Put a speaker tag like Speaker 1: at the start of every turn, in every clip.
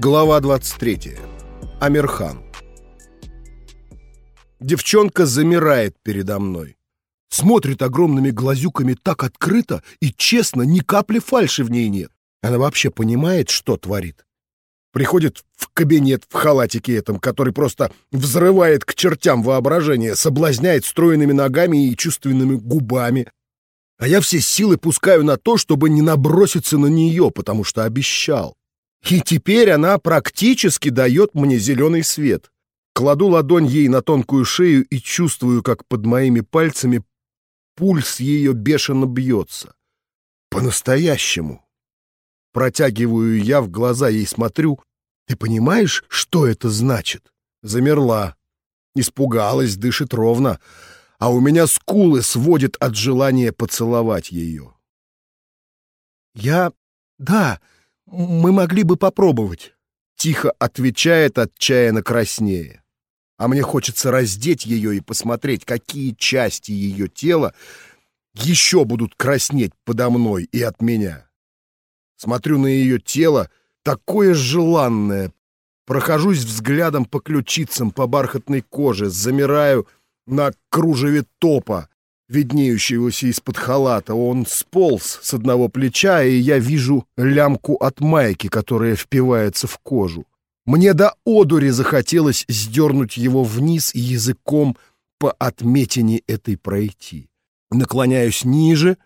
Speaker 1: Глава 23. Амирхан. Девчонка замирает передо мной. Смотрит огромными глазюками так открыто и честно, ни капли фальши в ней нет. Она вообще понимает, что творит. Приходит в кабинет в халатике этом, который просто взрывает к чертям воображение, соблазняет стройными ногами и чувственными губами. А я все силы пускаю на то, чтобы не наброситься на нее, потому что обещал. И теперь она практически дает мне зеленый свет. Кладу ладонь ей на тонкую шею и чувствую, как под моими пальцами пульс ее бешено бьется. По-настоящему. Протягиваю я в глаза ей смотрю. Ты понимаешь, что это значит? Замерла. Испугалась, дышит ровно. А у меня скулы сводит от желания поцеловать ее. Я... Да, мы могли бы попробовать. Тихо отвечает отчаянно краснее. А мне хочется раздеть ее и посмотреть, какие части ее тела еще будут краснеть подо мной и от меня. Смотрю на ее тело, такое желанное. Прохожусь взглядом по ключицам, по бархатной коже, замираю на кружеве топа, виднеющегося из-под халата. Он сполз с одного плеча, и я вижу лямку от майки, которая впивается в кожу. Мне до одури захотелось сдернуть его вниз и языком по отметине этой пройти. Наклоняюсь ниже,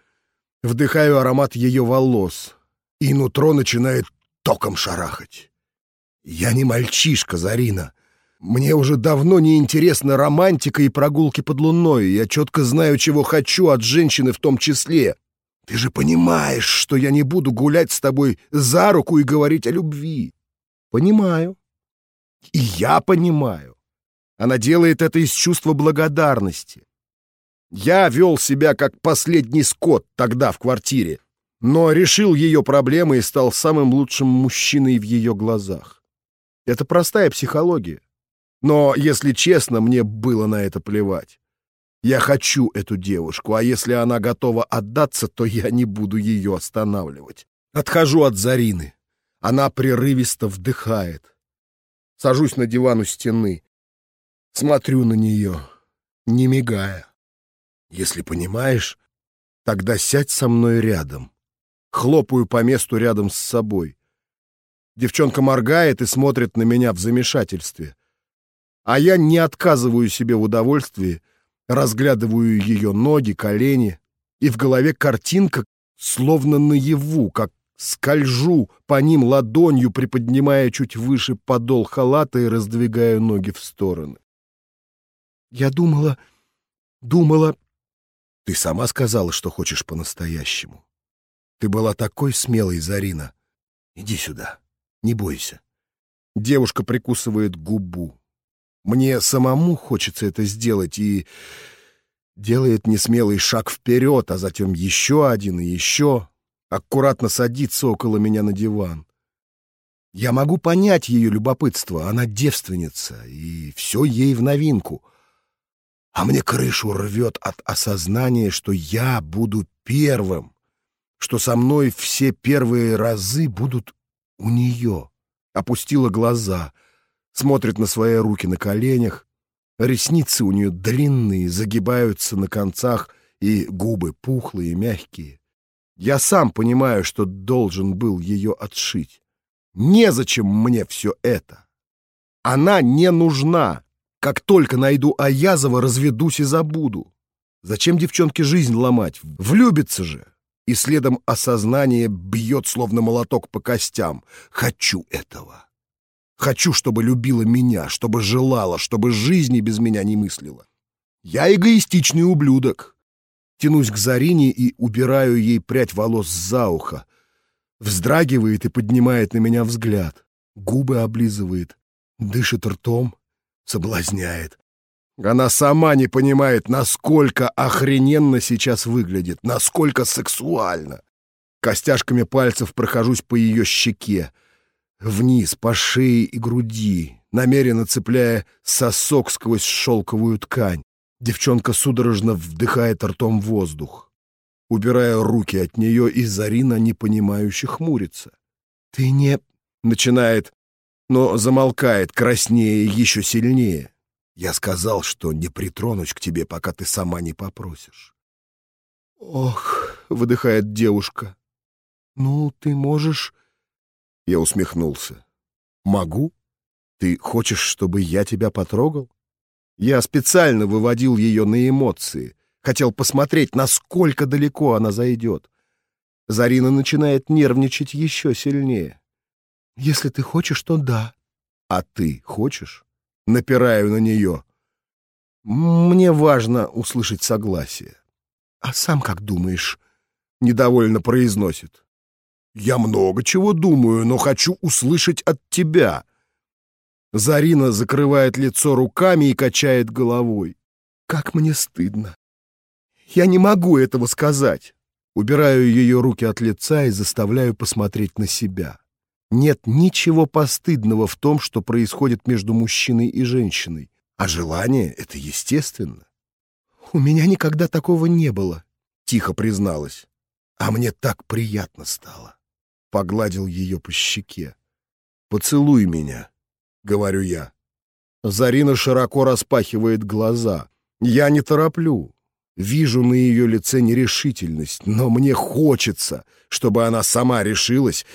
Speaker 1: вдыхаю аромат ее волос, и нутро начинает током шарахать. Я не мальчишка, Зарина. Мне уже давно не интересна романтика и прогулки под луной. Я четко знаю, чего хочу от женщины в том числе. Ты же понимаешь, что я не буду гулять с тобой за руку и говорить о любви. Понимаю. И я понимаю. Она делает это из чувства благодарности. Я вел себя как последний скот тогда в квартире, но решил ее проблемы и стал самым лучшим мужчиной в ее глазах. Это простая психология. Но, если честно, мне было на это плевать. Я хочу эту девушку, а если она готова отдаться, то я не буду ее останавливать. Отхожу от Зарины. Она прерывисто вдыхает. Сажусь на диван у стены. Смотрю на нее, не мигая. Если понимаешь, тогда сядь со мной рядом. Хлопаю по месту рядом с собой. Девчонка моргает и смотрит на меня в замешательстве. А я не отказываю себе в удовольствии, разглядываю ее ноги, колени, и в голове картинка словно наяву, как скольжу по ним ладонью, приподнимая чуть выше подол халата и раздвигая ноги в стороны. Я думала, думала... Ты сама сказала, что хочешь по-настоящему. Ты была такой смелой, Зарина. Иди сюда, не бойся. Девушка прикусывает губу. Мне самому хочется это сделать и делает несмелый шаг вперед, а затем еще один и еще. Аккуратно садится около меня на диван. Я могу понять ее любопытство, она девственница, и все ей в новинку. А мне крышу рвет от осознания, что я буду первым, что со мной все первые разы будут у нее. Опустила глаза — смотрит на свои руки на коленях. Ресницы у нее длинные, загибаются на концах, и губы пухлые, мягкие. Я сам понимаю, что должен был ее отшить. Незачем мне все это. Она не нужна. Как только найду Аязова, разведусь и забуду. Зачем девчонке жизнь ломать? Влюбится же. И следом осознание бьет, словно молоток по костям. Хочу этого. Хочу, чтобы любила меня, чтобы желала, чтобы жизни без меня не мыслила. Я эгоистичный ублюдок. Тянусь к Зарине и убираю ей прядь волос за ухо. Вздрагивает и поднимает на меня взгляд. Губы облизывает, дышит ртом, соблазняет. Она сама не понимает, насколько охрененно сейчас выглядит, насколько сексуально. Костяшками пальцев прохожусь по ее щеке, вниз по шее и груди, намеренно цепляя сосок сквозь шелковую ткань. Девчонка судорожно вдыхает ртом воздух. Убирая руки от нее, и Зарина непонимающе хмурится. «Ты не...» — начинает. но замолкает, краснее еще сильнее. Я сказал, что не притронусь к тебе, пока ты сама не попросишь. «Ох», — выдыхает девушка, — «ну, ты можешь...» Я усмехнулся. «Могу? Ты хочешь, чтобы я тебя потрогал?» Я специально выводил ее на эмоции, хотел посмотреть, насколько далеко она зайдет. Зарина начинает нервничать еще сильнее. «Если ты хочешь, то да». «А ты хочешь?» Напираю на нее. «Мне важно услышать согласие». «А сам как думаешь?» Недовольно произносит. «Я много чего думаю, но хочу услышать от тебя». Зарина закрывает лицо руками и качает головой. «Как мне стыдно. Я не могу этого сказать». Убираю ее руки от лица и заставляю посмотреть на себя. Нет ничего постыдного в том, что происходит между мужчиной и женщиной. А желание — это естественно. «У меня никогда такого не было», — тихо призналась. «А мне так приятно стало». Погладил ее по щеке. «Поцелуй меня», — говорю я. Зарина широко распахивает глаза. Я не тороплю. Вижу на ее лице нерешительность, но мне хочется, чтобы она сама решилась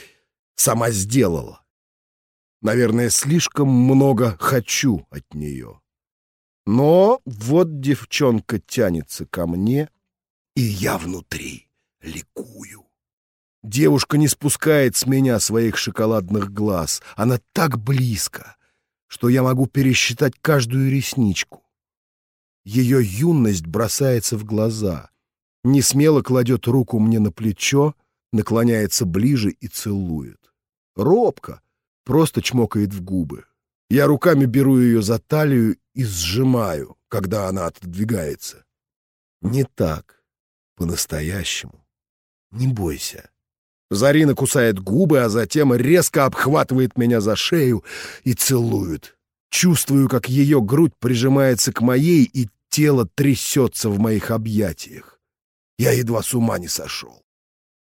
Speaker 1: сама сделала. Наверное, слишком много хочу от нее. Но вот девчонка тянется ко мне, и я внутри ликую. Девушка не спускает с меня своих шоколадных глаз. Она так близко, что я могу пересчитать каждую ресничку. Ее юность бросается в глаза. Не смело кладет руку мне на плечо, наклоняется ближе и целует. Робко, просто чмокает в губы. Я руками беру ее за талию и сжимаю, когда она отодвигается. Не так, по-настоящему. Не бойся. Зарина кусает губы, а затем резко обхватывает меня за шею и целует. Чувствую, как ее грудь прижимается к моей, и тело трясется в моих объятиях. Я едва с ума не сошел.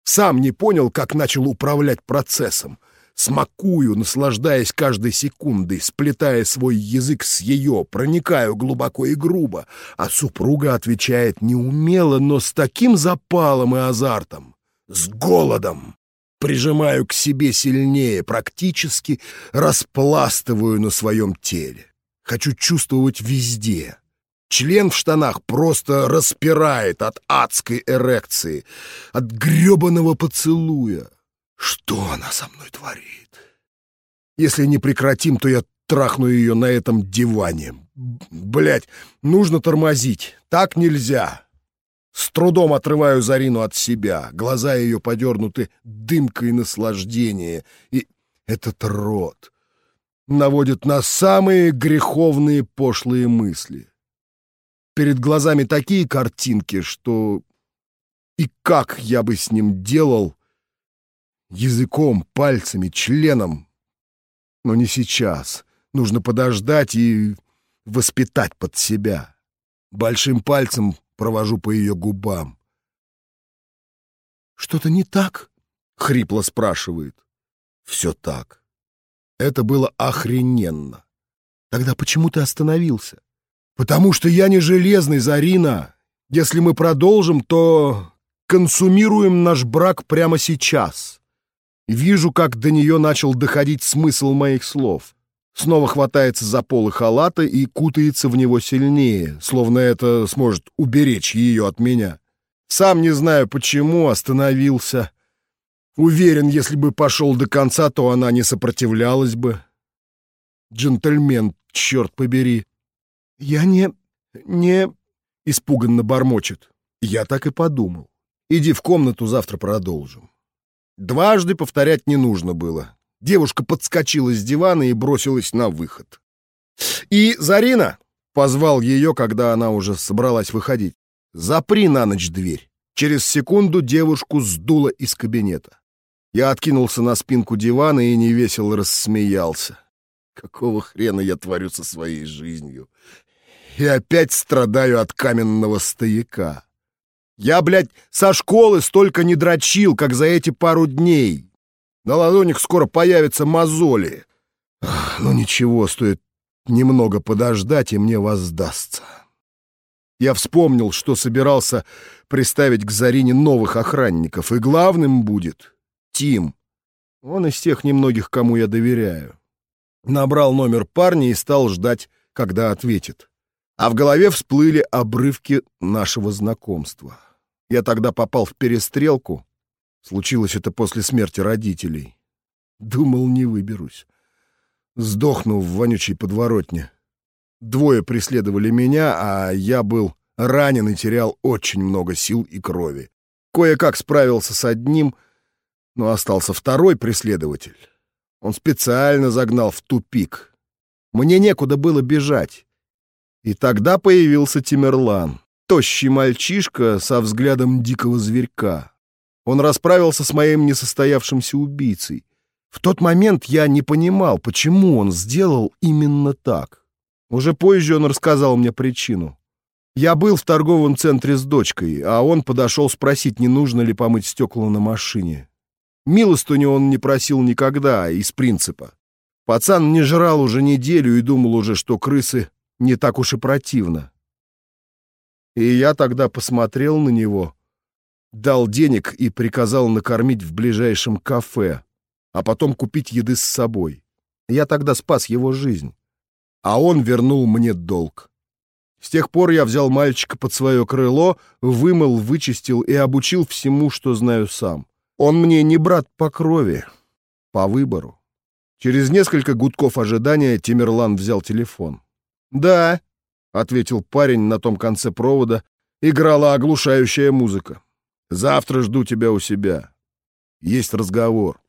Speaker 1: Сам не понял, как начал управлять процессом смакую, наслаждаясь каждой секундой, сплетая свой язык с ее, проникаю глубоко и грубо, а супруга отвечает неумело, но с таким запалом и азартом, с голодом. Прижимаю к себе сильнее, практически распластываю на своем теле. Хочу чувствовать везде. Член в штанах просто распирает от адской эрекции, от гребаного поцелуя. Что она со мной творит? Если не прекратим, то я трахну ее на этом диване. Блять, нужно тормозить. Так нельзя. С трудом отрываю Зарину от себя. Глаза ее подернуты дымкой наслаждения. И этот рот наводит на самые греховные пошлые мысли. Перед глазами такие картинки, что... И как я бы с ним делал, языком, пальцами, членом. Но не сейчас. Нужно подождать и воспитать под себя. Большим пальцем провожу по ее губам. «Что-то не так?» — хрипло спрашивает. «Все так. Это было охрененно. Тогда почему ты остановился?» «Потому что я не железный, Зарина. Если мы продолжим, то консумируем наш брак прямо сейчас». Вижу, как до нее начал доходить смысл моих слов. Снова хватается за полы халата и кутается в него сильнее, словно это сможет уберечь ее от меня. Сам не знаю почему, остановился. Уверен, если бы пошел до конца, то она не сопротивлялась бы. Джентльмен, черт побери. Я не... не... Испуганно бормочет. Я так и подумал. Иди в комнату, завтра продолжим. Дважды повторять не нужно было. Девушка подскочила с дивана и бросилась на выход. «И, Зарина!» — позвал ее, когда она уже собралась выходить. «Запри на ночь дверь». Через секунду девушку сдуло из кабинета. Я откинулся на спинку дивана и невесело рассмеялся. Какого хрена я творю со своей жизнью? И опять страдаю от каменного стояка. Я, блядь, со школы столько не дрочил, как за эти пару дней. На ладонях скоро появятся мозоли. Ну ничего, стоит немного подождать, и мне воздастся. Я вспомнил, что собирался приставить к Зарине новых охранников, и главным будет Тим. Он из тех немногих, кому я доверяю. Набрал номер парня и стал ждать, когда ответит. А в голове всплыли обрывки нашего знакомства. Я тогда попал в перестрелку. Случилось это после смерти родителей. Думал, не выберусь. Сдохну в вонючей подворотне. Двое преследовали меня, а я был ранен и терял очень много сил и крови. Кое-как справился с одним, но остался второй преследователь. Он специально загнал в тупик. Мне некуда было бежать. И тогда появился Тимерлан, тощий мальчишка со взглядом дикого зверька. Он расправился с моим несостоявшимся убийцей. В тот момент я не понимал, почему он сделал именно так. Уже позже он рассказал мне причину. Я был в торговом центре с дочкой, а он подошел спросить, не нужно ли помыть стекла на машине. Милостыню он не просил никогда, из принципа. Пацан не жрал уже неделю и думал уже, что крысы не так уж и противно. И я тогда посмотрел на него, дал денег и приказал накормить в ближайшем кафе, а потом купить еды с собой. Я тогда спас его жизнь, а он вернул мне долг. С тех пор я взял мальчика под свое крыло, вымыл, вычистил и обучил всему, что знаю сам. Он мне не брат по крови, по выбору. Через несколько гудков ожидания Тимерлан взял телефон. «Да», — ответил парень на том конце провода, играла оглушающая музыка. «Завтра жду тебя у себя. Есть разговор».